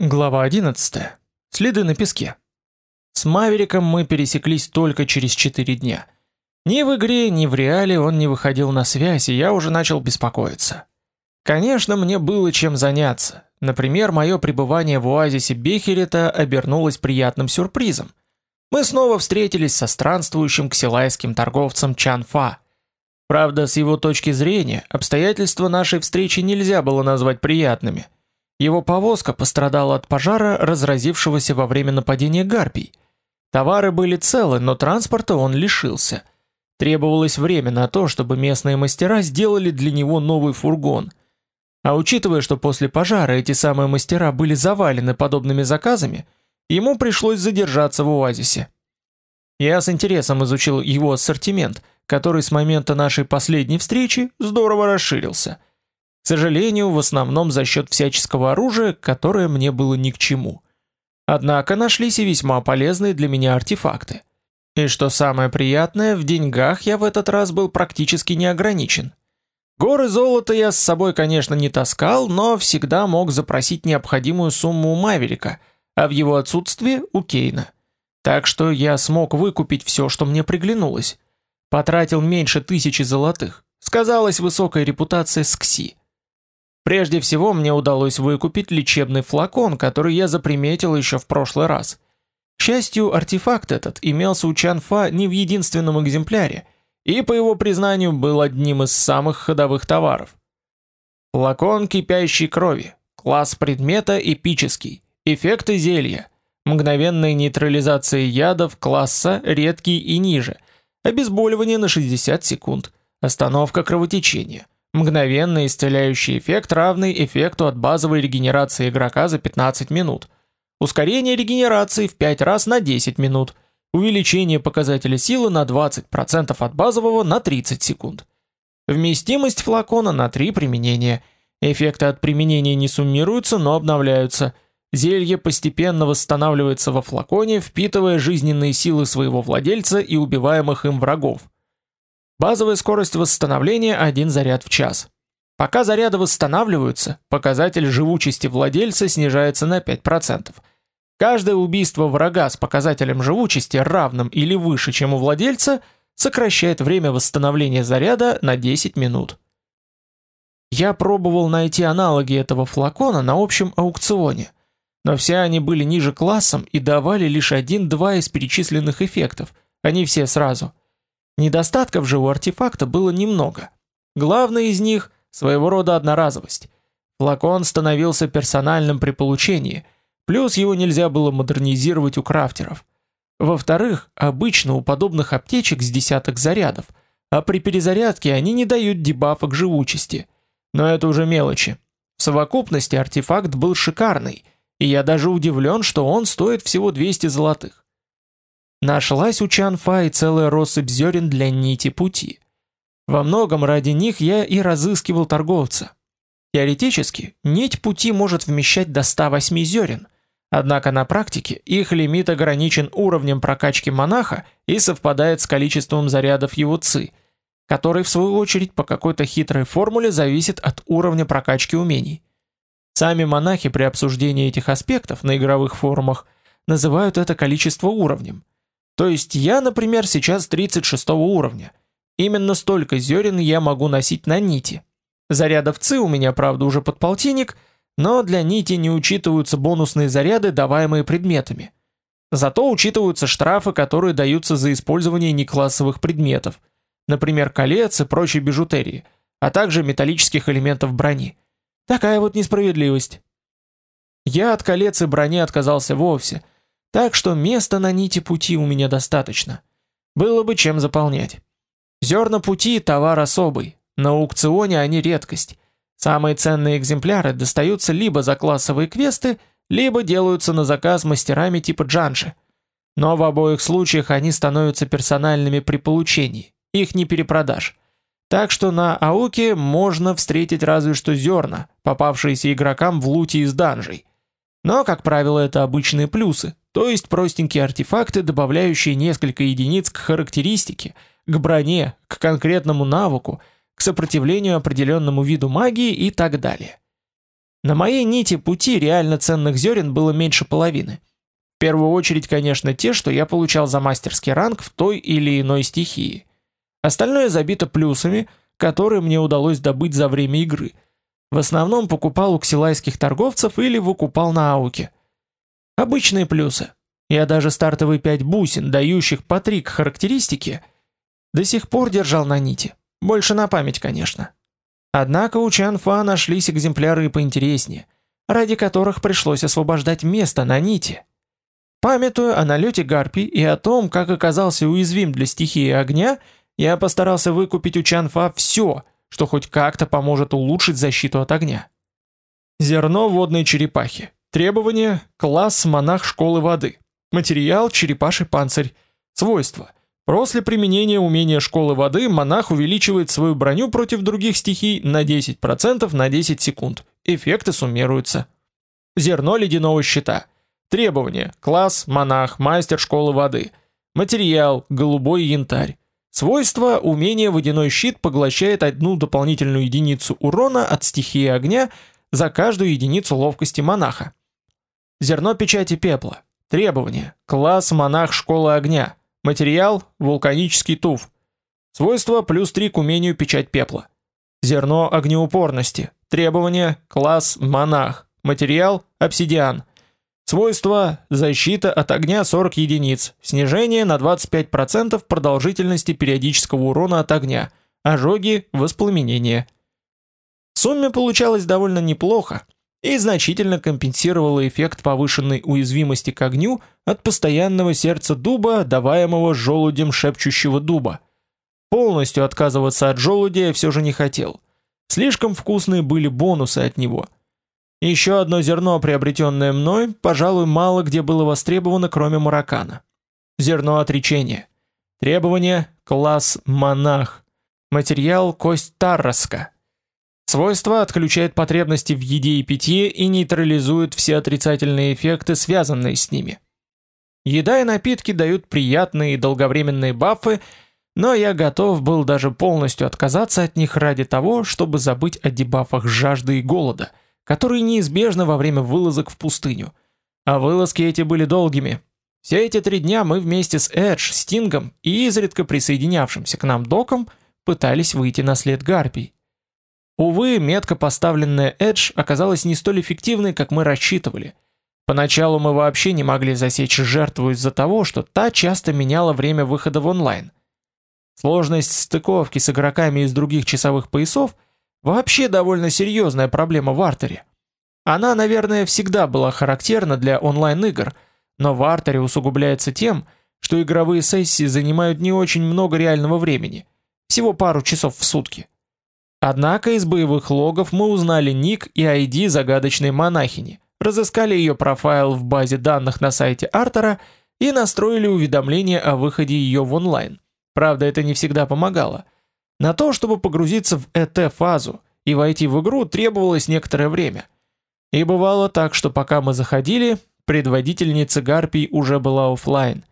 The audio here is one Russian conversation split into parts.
Глава 11. Следы на песке. С Мавериком мы пересеклись только через 4 дня. Ни в игре, ни в реале он не выходил на связь, и я уже начал беспокоиться. Конечно, мне было чем заняться. Например, мое пребывание в оазисе Бехерета обернулось приятным сюрпризом. Мы снова встретились со странствующим ксилайским торговцем Чанфа. Правда, с его точки зрения, обстоятельства нашей встречи нельзя было назвать приятными – его повозка пострадала от пожара, разразившегося во время нападения гарпий. Товары были целы, но транспорта он лишился. Требовалось время на то, чтобы местные мастера сделали для него новый фургон. А учитывая, что после пожара эти самые мастера были завалены подобными заказами, ему пришлось задержаться в оазисе. Я с интересом изучил его ассортимент, который с момента нашей последней встречи здорово расширился – к сожалению, в основном за счет всяческого оружия, которое мне было ни к чему. Однако нашлись и весьма полезные для меня артефакты. И что самое приятное, в деньгах я в этот раз был практически не ограничен. Горы золота я с собой, конечно, не таскал, но всегда мог запросить необходимую сумму у Маверика, а в его отсутствие у Кейна. Так что я смог выкупить все, что мне приглянулось. Потратил меньше тысячи золотых. Сказалась высокая репутация Скси. Прежде всего мне удалось выкупить лечебный флакон, который я заприметил еще в прошлый раз. К счастью, артефакт этот имелся у Чанфа не в единственном экземпляре, и, по его признанию, был одним из самых ходовых товаров. Флакон кипящей крови, класс предмета эпический, эффекты зелья, мгновенная нейтрализация ядов класса редкий и ниже, обезболивание на 60 секунд, остановка кровотечения – Мгновенный исцеляющий эффект, равный эффекту от базовой регенерации игрока за 15 минут. Ускорение регенерации в 5 раз на 10 минут. Увеличение показателя силы на 20% от базового на 30 секунд. Вместимость флакона на 3 применения. Эффекты от применения не суммируются, но обновляются. Зелье постепенно восстанавливается во флаконе, впитывая жизненные силы своего владельца и убиваемых им врагов. Базовая скорость восстановления один заряд в час. Пока заряды восстанавливаются, показатель живучести владельца снижается на 5%. Каждое убийство врага с показателем живучести равным или выше, чем у владельца, сокращает время восстановления заряда на 10 минут. Я пробовал найти аналоги этого флакона на общем аукционе, но все они были ниже классом и давали лишь один-два из перечисленных эффектов, а не все сразу – Недостатков же у артефакта было немного. Главный из них – своего рода одноразовость. Флакон становился персональным при получении, плюс его нельзя было модернизировать у крафтеров. Во-вторых, обычно у подобных аптечек с десяток зарядов, а при перезарядке они не дают дебафа живучести. Но это уже мелочи. В совокупности артефакт был шикарный, и я даже удивлен, что он стоит всего 200 золотых. Нашлась у Чанфа и целая россыпь зерен для нити пути. Во многом ради них я и разыскивал торговца. Теоретически, нить пути может вмещать до 108 зерен, однако на практике их лимит ограничен уровнем прокачки монаха и совпадает с количеством зарядов его ци, который в свою очередь по какой-то хитрой формуле зависит от уровня прокачки умений. Сами монахи при обсуждении этих аспектов на игровых форумах называют это количество уровнем – то есть я, например, сейчас 36 уровня. Именно столько зерен я могу носить на нити. Зарядов ЦИ у меня, правда, уже под полтинник, но для нити не учитываются бонусные заряды, даваемые предметами. Зато учитываются штрафы, которые даются за использование неклассовых предметов, например, колец и прочей бижутерии, а также металлических элементов брони. Такая вот несправедливость. Я от колец и брони отказался вовсе – так что места на нити пути у меня достаточно. Было бы чем заполнять. Зерна пути – товар особый. На аукционе они редкость. Самые ценные экземпляры достаются либо за классовые квесты, либо делаются на заказ мастерами типа Джанши. Но в обоих случаях они становятся персональными при получении. Их не перепродашь. Так что на Ауке можно встретить разве что зерна, попавшиеся игрокам в луте из данжей. Но, как правило, это обычные плюсы, то есть простенькие артефакты, добавляющие несколько единиц к характеристике, к броне, к конкретному навыку, к сопротивлению определенному виду магии и так далее. На моей нити пути реально ценных зерен было меньше половины. В первую очередь, конечно, те, что я получал за мастерский ранг в той или иной стихии. Остальное забито плюсами, которые мне удалось добыть за время игры. В основном покупал у ксилайских торговцев или выкупал на ауке. Обычные плюсы. Я даже стартовые 5 бусин, дающих по 3 к характеристике, до сих пор держал на нити. Больше на память, конечно. Однако у Чанфа нашлись экземпляры и поинтереснее, ради которых пришлось освобождать место на нити. Памятуя о налете гарпий и о том, как оказался уязвим для стихии огня, я постарался выкупить у Чанфа все, что хоть как-то поможет улучшить защиту от огня. Зерно водной черепахи. Требования – класс монах школы воды. Материал – черепаший панцирь. Свойства – После применения умения школы воды монах увеличивает свою броню против других стихий на 10% на 10 секунд. Эффекты суммируются. Зерно ледяного щита. Требования. Класс, монах, мастер школы воды. Материал. Голубой янтарь. Свойства. Умение водяной щит поглощает одну дополнительную единицу урона от стихии огня за каждую единицу ловкости монаха. Зерно печати пепла. Требования. Класс, монах школы огня. Материал – вулканический туф. Свойства – плюс 3 к умению печать пепла. Зерно огнеупорности. Требования – класс монах. Материал – обсидиан. Свойства – защита от огня 40 единиц. Снижение на 25% продолжительности периодического урона от огня. Ожоги, воспламенение. В сумме получалось довольно неплохо, и значительно компенсировала эффект повышенной уязвимости к огню от постоянного сердца дуба, даваемого желудем шепчущего дуба. Полностью отказываться от желудя я все же не хотел. Слишком вкусные были бонусы от него. Еще одно зерно, приобретенное мной, пожалуй, мало где было востребовано, кроме маракана. Зерно отречения. Требование – класс монах. Материал – кость тарраска. Свойство отключает потребности в еде и питье и нейтрализует все отрицательные эффекты, связанные с ними. Еда и напитки дают приятные и долговременные бафы, но я готов был даже полностью отказаться от них ради того, чтобы забыть о дебафах жажды и голода, которые неизбежны во время вылазок в пустыню. А вылазки эти были долгими. Все эти три дня мы вместе с Эдж, Стингом и изредка присоединявшимся к нам Доком пытались выйти на след гарпий. Увы, метко поставленная Edge оказалась не столь эффективной, как мы рассчитывали. Поначалу мы вообще не могли засечь жертву из-за того, что та часто меняла время выхода в онлайн. Сложность стыковки с игроками из других часовых поясов вообще довольно серьезная проблема в артере. Она, наверное, всегда была характерна для онлайн-игр, но в артере усугубляется тем, что игровые сессии занимают не очень много реального времени, всего пару часов в сутки. Однако из боевых логов мы узнали ник и ID загадочной монахини, разыскали ее профайл в базе данных на сайте Артера и настроили уведомление о выходе ее в онлайн. Правда, это не всегда помогало. На то, чтобы погрузиться в ЭТ-фазу и войти в игру, требовалось некоторое время. И бывало так, что пока мы заходили, предводительница Гарпий уже была офлайн.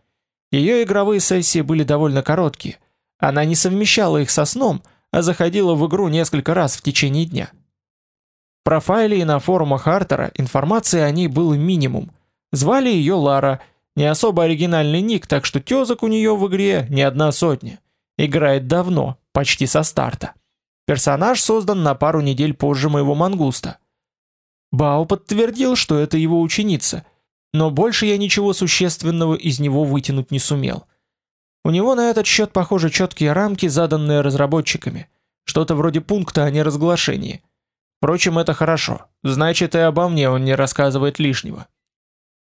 Ее игровые сессии были довольно короткие. Она не совмещала их со сном, а заходила в игру несколько раз в течение дня. В профайле и на форумах Артера информации о ней было минимум. Звали ее Лара, не особо оригинальный ник, так что тезок у нее в игре не одна сотня. Играет давно, почти со старта. Персонаж создан на пару недель позже моего мангуста. Бао подтвердил, что это его ученица, но больше я ничего существенного из него вытянуть не сумел. У него на этот счет, похоже, четкие рамки, заданные разработчиками. Что-то вроде пункта о неразглашении. Впрочем, это хорошо. Значит, и обо мне он не рассказывает лишнего.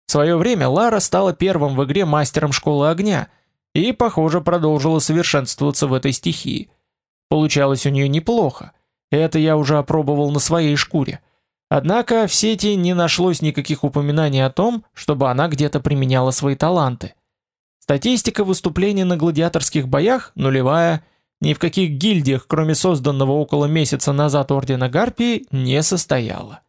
В свое время Лара стала первым в игре мастером школы огня и, похоже, продолжила совершенствоваться в этой стихии. Получалось у нее неплохо. Это я уже опробовал на своей шкуре. Однако в сети не нашлось никаких упоминаний о том, чтобы она где-то применяла свои таланты. Статистика выступлений на гладиаторских боях нулевая, ни в каких гильдиях, кроме созданного около месяца назад Ордена Гарпии, не состояла.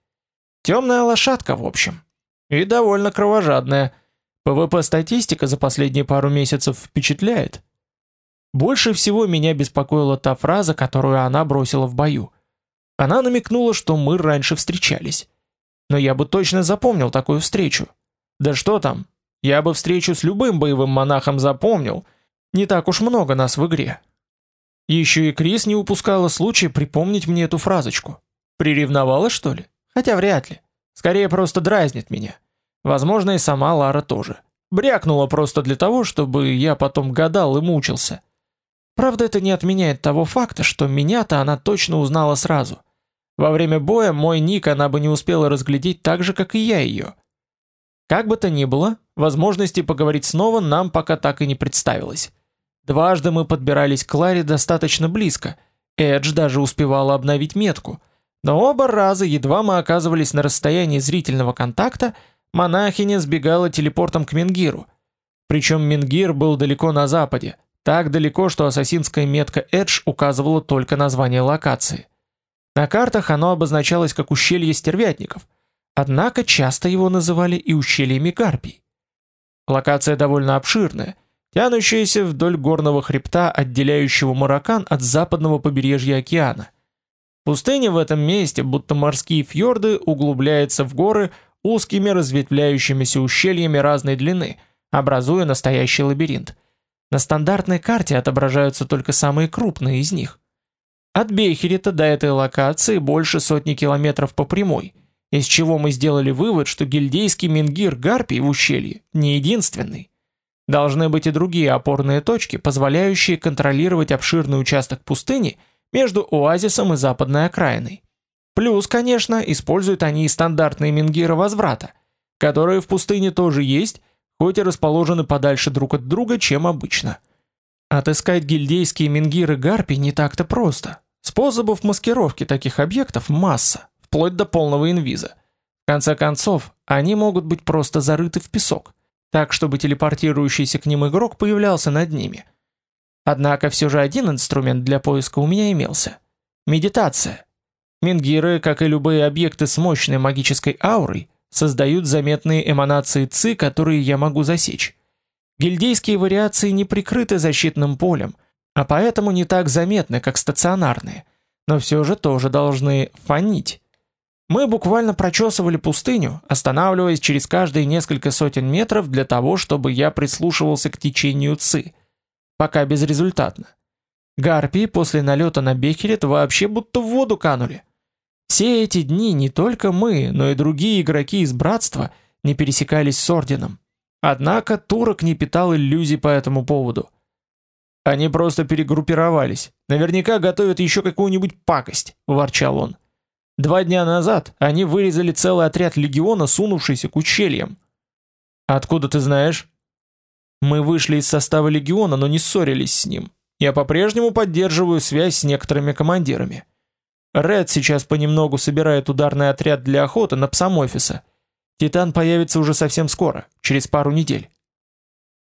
Темная лошадка, в общем. И довольно кровожадная. ПВП-статистика за последние пару месяцев впечатляет. Больше всего меня беспокоила та фраза, которую она бросила в бою. Она намекнула, что мы раньше встречались. Но я бы точно запомнил такую встречу. Да что там, я бы встречу с любым боевым монахом запомнил. Не так уж много нас в игре. Еще и Крис не упускала случая припомнить мне эту фразочку. Приревновала, что ли? Хотя вряд ли. Скорее просто дразнит меня. Возможно, и сама Лара тоже. Брякнула просто для того, чтобы я потом гадал и мучился. Правда, это не отменяет того факта, что меня-то она точно узнала сразу. Во время боя мой ник она бы не успела разглядеть так же, как и я ее. Как бы то ни было, возможности поговорить снова нам пока так и не представилось. Дважды мы подбирались к Ларе достаточно близко. Эдж даже успевала обновить метку. Но оба раза, едва мы оказывались на расстоянии зрительного контакта, монахиня сбегала телепортом к Мингиру. Причем Мингир был далеко на западе, так далеко, что ассасинская метка Эдж указывала только название локации. На картах оно обозначалось как ущелье стервятников, однако часто его называли и ущельями гарпий. Локация довольно обширная, тянущаяся вдоль горного хребта, отделяющего Маракан от западного побережья океана. Пустыня в этом месте, будто морские фьорды, углубляется в горы узкими разветвляющимися ущельями разной длины, образуя настоящий лабиринт. На стандартной карте отображаются только самые крупные из них. От Бейхерита до этой локации больше сотни километров по прямой, из чего мы сделали вывод, что гильдейский Мингир Гарпий в ущелье не единственный. Должны быть и другие опорные точки, позволяющие контролировать обширный участок пустыни между оазисом и западной окраиной. Плюс, конечно, используют они и стандартные мингиры возврата, которые в пустыне тоже есть, хоть и расположены подальше друг от друга, чем обычно. Отыскать гильдейские мингиры гарпи не так-то просто. Способов маскировки таких объектов масса, вплоть до полного инвиза. В конце концов, они могут быть просто зарыты в песок, так чтобы телепортирующийся к ним игрок появлялся над ними. Однако все же один инструмент для поиска у меня имелся. Медитация. Мингиры, как и любые объекты с мощной магической аурой, создают заметные эманации ЦИ, которые я могу засечь. Гильдейские вариации не прикрыты защитным полем, а поэтому не так заметны, как стационарные, но все же тоже должны фонить. Мы буквально прочесывали пустыню, останавливаясь через каждые несколько сотен метров для того, чтобы я прислушивался к течению ЦИ. Пока безрезультатно. Гарпии после налета на Бехерет вообще будто в воду канули. Все эти дни не только мы, но и другие игроки из Братства не пересекались с Орденом. Однако Турок не питал иллюзий по этому поводу. «Они просто перегруппировались. Наверняка готовят еще какую-нибудь пакость», – ворчал он. «Два дня назад они вырезали целый отряд легиона, сунувшийся к ущельям». «Откуда ты знаешь?» «Мы вышли из состава легиона, но не ссорились с ним. Я по-прежнему поддерживаю связь с некоторыми командирами». Ред сейчас понемногу собирает ударный отряд для охоты на псамофиса. Титан появится уже совсем скоро, через пару недель.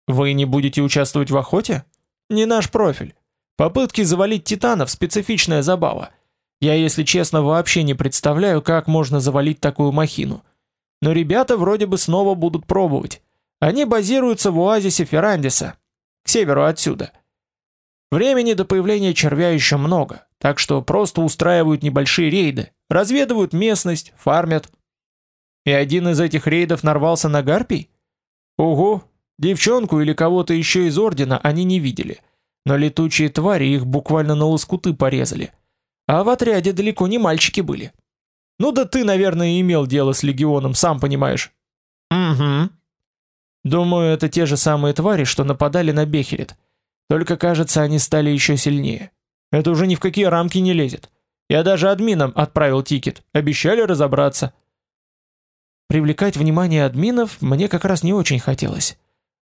Вы не будете участвовать в охоте? Не наш профиль. Попытки завалить титанов – специфичная забава. Я, если честно, вообще не представляю, как можно завалить такую махину. Но ребята вроде бы снова будут пробовать. Они базируются в оазисе Феррандиса, к северу отсюда – Времени до появления червя еще много, так что просто устраивают небольшие рейды, разведывают местность, фармят. И один из этих рейдов нарвался на гарпий? Ого, девчонку или кого-то еще из ордена они не видели, но летучие твари их буквально на лоскуты порезали. А в отряде далеко не мальчики были. Ну да ты, наверное, имел дело с легионом, сам понимаешь. Угу. Думаю, это те же самые твари, что нападали на Бехерет. Только, кажется, они стали еще сильнее. Это уже ни в какие рамки не лезет. Я даже админам отправил тикет, обещали разобраться. Привлекать внимание админов мне как раз не очень хотелось.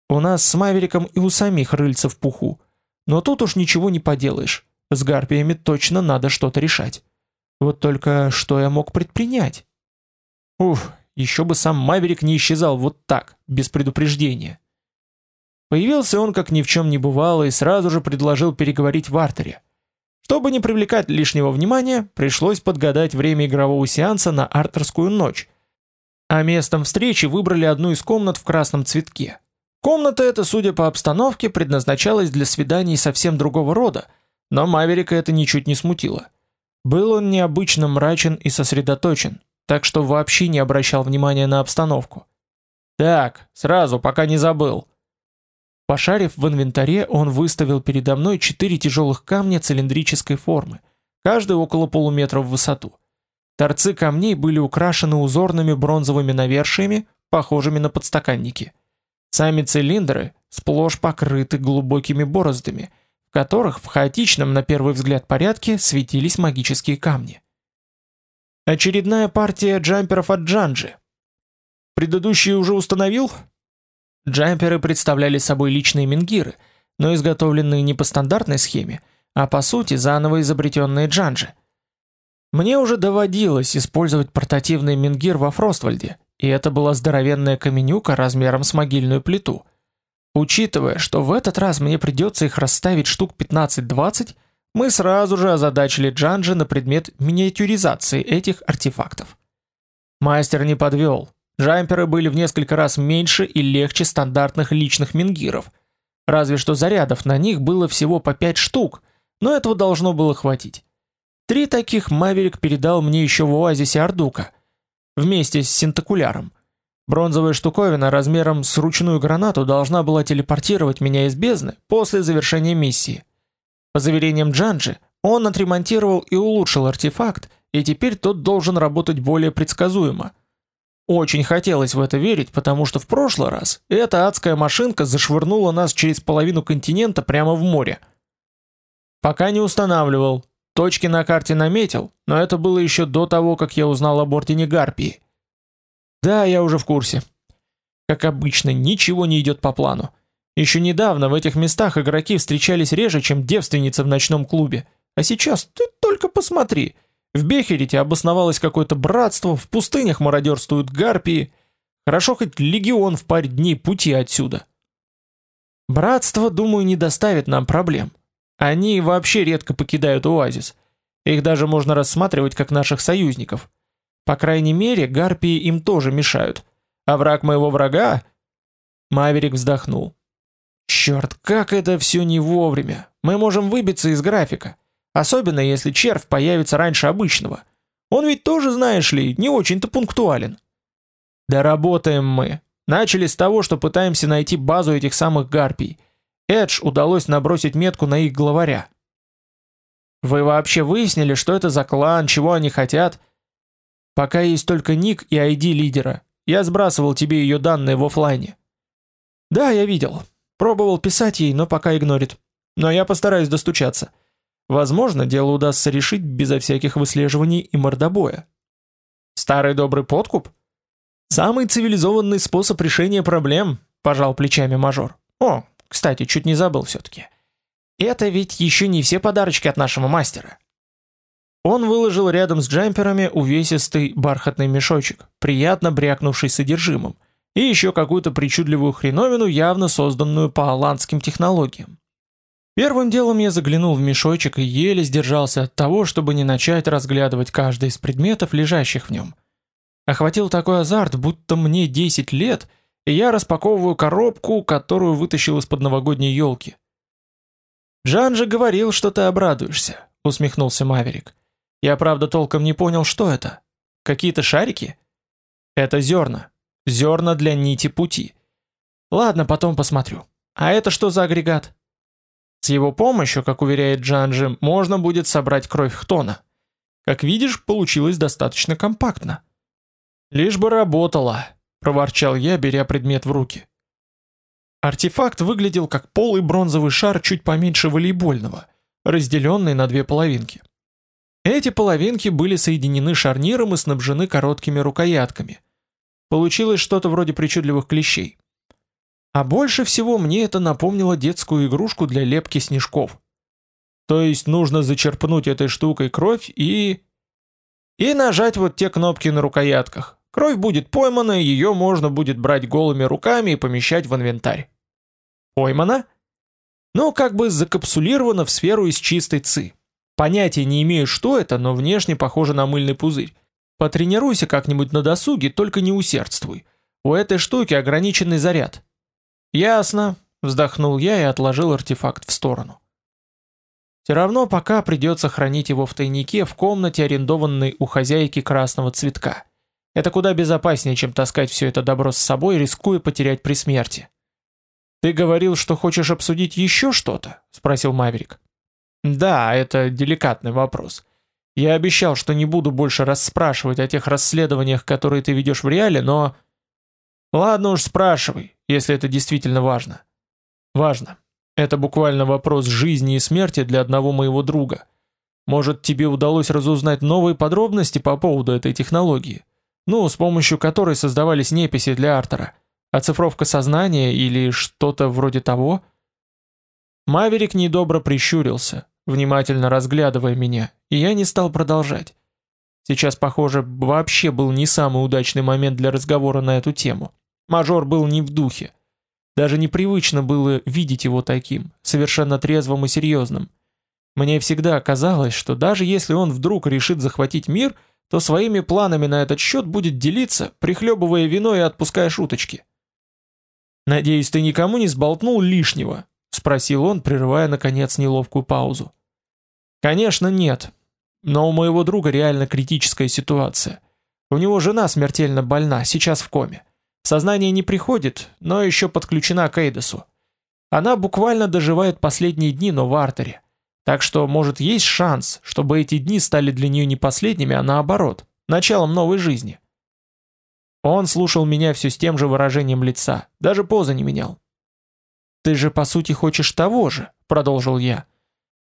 У нас с Мавериком и у самих рыльца в пуху. Но тут уж ничего не поделаешь. С гарпиями точно надо что-то решать. Вот только что я мог предпринять? Уф, еще бы сам Маверик не исчезал вот так, без предупреждения. Появился он как ни в чем не бывало и сразу же предложил переговорить в артере. Чтобы не привлекать лишнего внимания, пришлось подгадать время игрового сеанса на артерскую ночь. А местом встречи выбрали одну из комнат в красном цветке. Комната эта, судя по обстановке, предназначалась для свиданий совсем другого рода, но Маверика это ничуть не смутило. Был он необычно мрачен и сосредоточен, так что вообще не обращал внимания на обстановку. Так, сразу, пока не забыл. Пошарив в инвентаре, он выставил передо мной четыре тяжелых камня цилиндрической формы, каждый около полуметра в высоту. Торцы камней были украшены узорными бронзовыми навершиями, похожими на подстаканники. Сами цилиндры сплошь покрыты глубокими бороздами, которых в хаотичном на первый взгляд порядке светились магические камни. Очередная партия джамперов от Джанджи. Предыдущие уже установил? Джамперы представляли собой личные мингиры, но изготовленные не по стандартной схеме, а по сути заново изобретенные Джанджи. Мне уже доводилось использовать портативный мингир во Фроствальде, и это была здоровенная каменюка размером с могильную плиту. Учитывая, что в этот раз мне придется их расставить штук 15-20, мы сразу же озадачили Джанджи на предмет миниатюризации этих артефактов. Мастер не подвел. Джамперы были в несколько раз меньше и легче стандартных личных мингиров. Разве что зарядов на них было всего по 5 штук, но этого должно было хватить. Три таких Маверик передал мне еще в оазисе Ардука, вместе с синтакуляром. Бронзовая штуковина размером с ручную гранату должна была телепортировать меня из бездны после завершения миссии. По заверениям Джанджи, он отремонтировал и улучшил артефакт, и теперь тот должен работать более предсказуемо. Очень хотелось в это верить, потому что в прошлый раз эта адская машинка зашвырнула нас через половину континента прямо в море. Пока не устанавливал. Точки на карте наметил, но это было еще до того, как я узнал об ордене Гарпии. Да, я уже в курсе. Как обычно, ничего не идет по плану. Еще недавно в этих местах игроки встречались реже, чем девственницы в ночном клубе. А сейчас ты только посмотри. В Бехерите обосновалось какое-то братство, в пустынях мародерствуют гарпии. Хорошо хоть легион в паре дней пути отсюда. Братство, думаю, не доставит нам проблем. Они вообще редко покидают оазис. Их даже можно рассматривать как наших союзников. По крайней мере, гарпии им тоже мешают. А враг моего врага... Маверик вздохнул. Черт, как это все не вовремя. Мы можем выбиться из графика. Особенно если червь появится раньше обычного. Он ведь тоже, знаешь ли, не очень-то пунктуален. Да работаем мы. Начали с того, что пытаемся найти базу этих самых гарпий. Эдж удалось набросить метку на их главаря. Вы вообще выяснили, что это за клан, чего они хотят? Пока есть только ник и ID лидера. Я сбрасывал тебе ее данные в офлайне. Да, я видел. Пробовал писать ей, но пока игнорит. Но я постараюсь достучаться. Возможно, дело удастся решить безо всяких выслеживаний и мордобоя. Старый добрый подкуп? Самый цивилизованный способ решения проблем, пожал плечами мажор. О, кстати, чуть не забыл все-таки. Это ведь еще не все подарочки от нашего мастера. Он выложил рядом с джемперами увесистый бархатный мешочек, приятно брякнувший содержимым, и еще какую-то причудливую хреновину, явно созданную по аланским технологиям. Первым делом я заглянул в мешочек и еле сдержался от того, чтобы не начать разглядывать каждый из предметов, лежащих в нем. Охватил такой азарт, будто мне 10 лет, и я распаковываю коробку, которую вытащил из-под новогодней елки. «Жан же говорил, что ты обрадуешься», — усмехнулся Маверик. «Я, правда, толком не понял, что это. Какие-то шарики?» «Это зерна. Зерна для нити пути. Ладно, потом посмотрю. А это что за агрегат?» С его помощью, как уверяет Джанджи, можно будет собрать кровь Хтона. Как видишь, получилось достаточно компактно. Лишь бы работало, проворчал я, беря предмет в руки. Артефакт выглядел как полый бронзовый шар чуть поменьше волейбольного, разделенный на две половинки. Эти половинки были соединены шарниром и снабжены короткими рукоятками. Получилось что-то вроде причудливых клещей. А больше всего мне это напомнило детскую игрушку для лепки снежков. То есть нужно зачерпнуть этой штукой кровь и... И нажать вот те кнопки на рукоятках. Кровь будет поймана, ее можно будет брать голыми руками и помещать в инвентарь. Поймана? Ну, как бы закапсулирована в сферу из чистой ци. Понятия не имею, что это, но внешне похоже на мыльный пузырь. Потренируйся как-нибудь на досуге, только не усердствуй. У этой штуки ограниченный заряд. Ясно, вздохнул я и отложил артефакт в сторону. Все равно пока придется хранить его в тайнике в комнате, арендованной у хозяйки красного цветка. Это куда безопаснее, чем таскать все это добро с собой, рискуя потерять при смерти. «Ты говорил, что хочешь обсудить еще что-то?» — спросил Маверик. «Да, это деликатный вопрос. Я обещал, что не буду больше расспрашивать о тех расследованиях, которые ты ведешь в реале, но...» «Ладно уж, спрашивай, если это действительно важно». «Важно. Это буквально вопрос жизни и смерти для одного моего друга. Может, тебе удалось разузнать новые подробности по поводу этой технологии?» Ну, с помощью которой создавались неписи для Артера. Оцифровка сознания или что-то вроде того? Маверик недобро прищурился, внимательно разглядывая меня, и я не стал продолжать. Сейчас, похоже, вообще был не самый удачный момент для разговора на эту тему. Мажор был не в духе. Даже непривычно было видеть его таким, совершенно трезвым и серьезным. Мне всегда казалось, что даже если он вдруг решит захватить мир – то своими планами на этот счет будет делиться, прихлебывая вино и отпуская шуточки. «Надеюсь, ты никому не сболтнул лишнего?» — спросил он, прерывая, наконец, неловкую паузу. «Конечно, нет. Но у моего друга реально критическая ситуация. У него жена смертельно больна, сейчас в коме. Сознание не приходит, но еще подключена к Эйдосу. Она буквально доживает последние дни, но в артере. Так что, может, есть шанс, чтобы эти дни стали для нее не последними, а наоборот, началом новой жизни. Он слушал меня все с тем же выражением лица, даже позы не менял. «Ты же, по сути, хочешь того же», — продолжил я.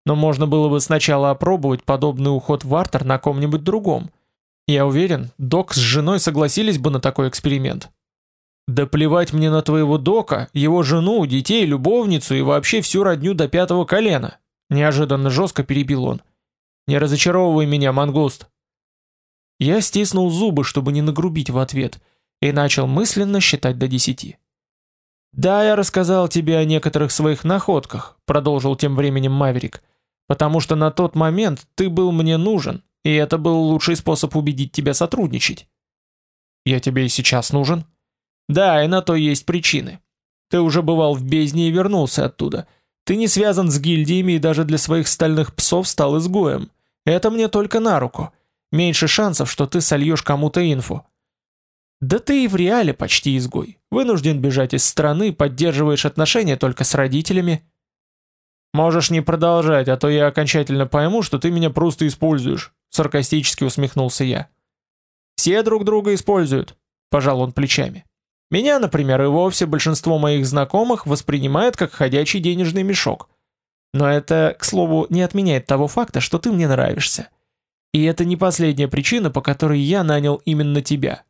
«Но можно было бы сначала опробовать подобный уход в Артер на ком-нибудь другом. Я уверен, док с женой согласились бы на такой эксперимент». «Да плевать мне на твоего дока, его жену, детей, любовницу и вообще всю родню до пятого колена. Неожиданно жестко перебил он. «Не разочаровывай меня, мангуст!» Я стиснул зубы, чтобы не нагрубить в ответ, и начал мысленно считать до десяти. «Да, я рассказал тебе о некоторых своих находках», продолжил тем временем Маверик, «потому что на тот момент ты был мне нужен, и это был лучший способ убедить тебя сотрудничать». «Я тебе и сейчас нужен?» «Да, и на то есть причины. Ты уже бывал в бездне и вернулся оттуда». Ты не связан с гильдиями и даже для своих стальных псов стал изгоем. Это мне только на руку. Меньше шансов, что ты сольешь кому-то инфу. Да ты и в реале почти изгой. Вынужден бежать из страны, поддерживаешь отношения только с родителями. Можешь не продолжать, а то я окончательно пойму, что ты меня просто используешь, саркастически усмехнулся я. Все друг друга используют, пожал он плечами. Меня, например, и вовсе большинство моих знакомых воспринимает как ходячий денежный мешок. Но это, к слову, не отменяет того факта, что ты мне нравишься. И это не последняя причина, по которой я нанял именно тебя.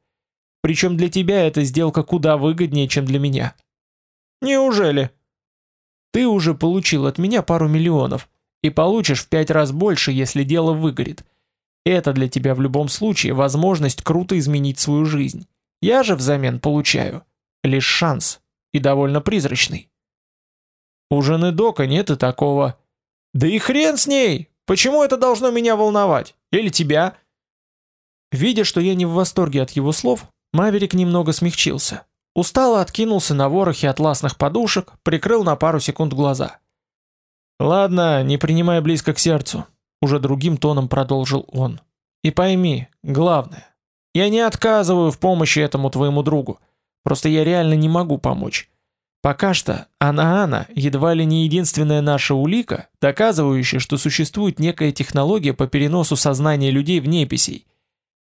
Причем для тебя эта сделка куда выгоднее, чем для меня. Неужели? Ты уже получил от меня пару миллионов, и получишь в пять раз больше, если дело выгорит. Это для тебя в любом случае возможность круто изменить свою жизнь. Я же взамен получаю лишь шанс, и довольно призрачный. У жены Дока нет и такого. Да и хрен с ней! Почему это должно меня волновать? Или тебя? Видя, что я не в восторге от его слов, Маверик немного смягчился. Устало откинулся на ворохе атласных подушек, прикрыл на пару секунд глаза. «Ладно, не принимай близко к сердцу», — уже другим тоном продолжил он. «И пойми, главное, я не отказываю в помощи этому твоему другу. Просто я реально не могу помочь. Пока что Анаана едва ли не единственная наша улика, доказывающая, что существует некая технология по переносу сознания людей в неписей.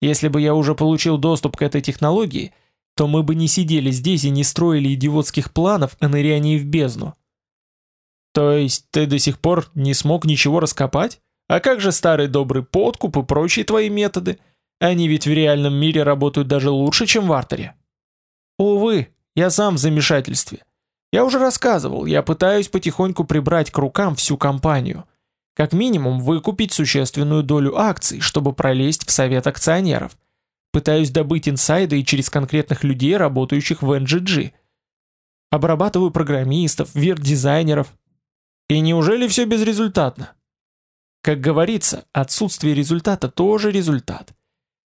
Если бы я уже получил доступ к этой технологии, то мы бы не сидели здесь и не строили идиотских планов о нырянии в бездну. То есть ты до сих пор не смог ничего раскопать? А как же старый добрый подкуп и прочие твои методы? Они ведь в реальном мире работают даже лучше, чем в артере. Увы, я сам в замешательстве. Я уже рассказывал, я пытаюсь потихоньку прибрать к рукам всю компанию. Как минимум выкупить существенную долю акций, чтобы пролезть в совет акционеров. Пытаюсь добыть инсайды и через конкретных людей, работающих в NGG. Обрабатываю программистов, вир-дизайнеров. И неужели все безрезультатно? Как говорится, отсутствие результата тоже результат.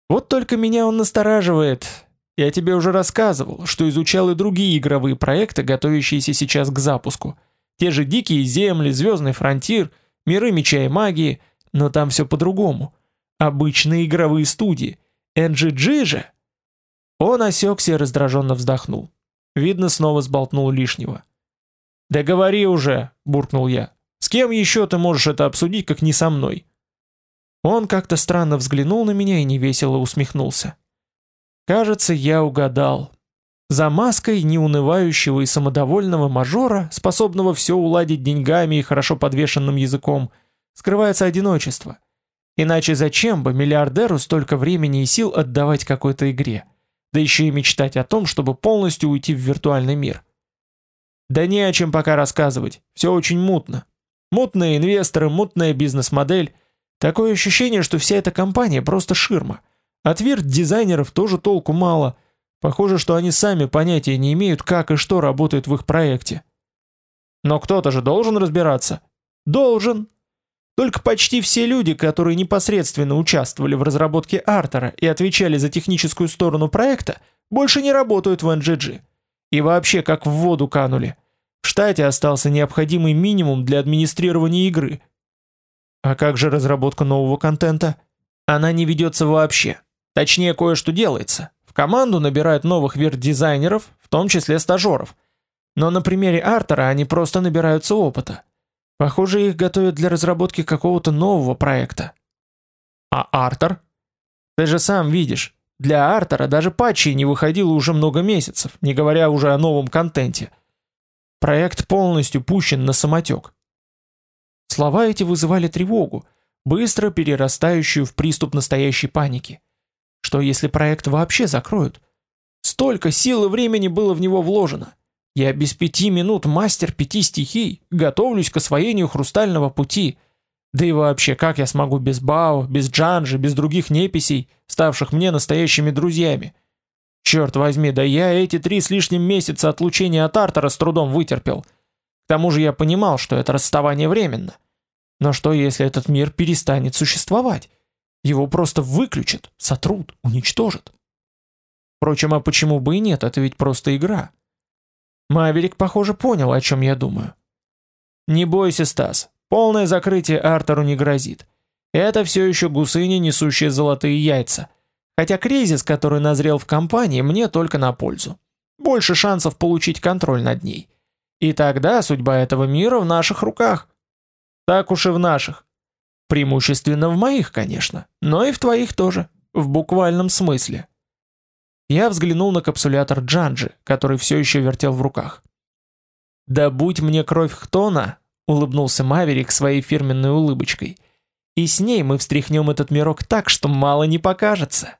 Вот только меня он настораживает. Я тебе уже рассказывал, что изучал и другие игровые проекты, готовящиеся сейчас к запуску. Те же Дикие Земли, Звездный Фронтир, Миры Меча и Магии, но там все по-другому. Обычные игровые студии. NGG же. Он осекся и раздраженно вздохнул. Видно, снова сболтнул лишнего. «Да говори уже!» – буркнул я. «С кем еще ты можешь это обсудить, как не со мной?» Он как-то странно взглянул на меня и невесело усмехнулся. Кажется, я угадал. За маской неунывающего и самодовольного мажора, способного все уладить деньгами и хорошо подвешенным языком, скрывается одиночество. Иначе зачем бы миллиардеру столько времени и сил отдавать какой-то игре? Да еще и мечтать о том, чтобы полностью уйти в виртуальный мир. Да не о чем пока рассказывать, все очень мутно. Мутные инвесторы, мутная бизнес-модель. Такое ощущение, что вся эта компания просто ширма – от вирт-дизайнеров тоже толку мало. Похоже, что они сами понятия не имеют, как и что работает в их проекте. Но кто-то же должен разбираться. Должен. Только почти все люди, которые непосредственно участвовали в разработке Артера и отвечали за техническую сторону проекта, больше не работают в NGG. И вообще как в воду канули. В штате остался необходимый минимум для администрирования игры. А как же разработка нового контента? Она не ведется вообще. Точнее, кое-что делается. Команду набирают новых вирт-дизайнеров, в том числе стажеров. Но на примере Артера они просто набираются опыта. Похоже, их готовят для разработки какого-то нового проекта. А Артер? Ты же сам видишь, для Артера даже патчей не выходило уже много месяцев, не говоря уже о новом контенте. Проект полностью пущен на самотек. Слова эти вызывали тревогу, быстро перерастающую в приступ настоящей паники. Что если проект вообще закроют? Столько сил и времени было в него вложено. Я без пяти минут мастер пяти стихий, готовлюсь к освоению хрустального пути. Да и вообще, как я смогу без Бао, без Джанжи, без других неписей, ставших мне настоящими друзьями? Черт возьми, да я эти три с лишним месяца отлучения от Артера с трудом вытерпел. К тому же я понимал, что это расставание временно. Но что если этот мир перестанет существовать? Его просто выключат, сотрут, уничтожат. Впрочем, а почему бы и нет, это ведь просто игра. Маверик, похоже, понял, о чем я думаю. Не бойся, Стас, полное закрытие Артеру не грозит. Это все еще гусыни, несущие золотые яйца. Хотя кризис, который назрел в компании, мне только на пользу. Больше шансов получить контроль над ней. И тогда судьба этого мира в наших руках. Так уж и в наших. Преимущественно в моих, конечно, но и в твоих тоже, в буквальном смысле. Я взглянул на капсулятор Джанджи, который все еще вертел в руках. «Да будь мне кровь Хтона!» — улыбнулся Маверик своей фирменной улыбочкой. «И с ней мы встряхнем этот мирок так, что мало не покажется!»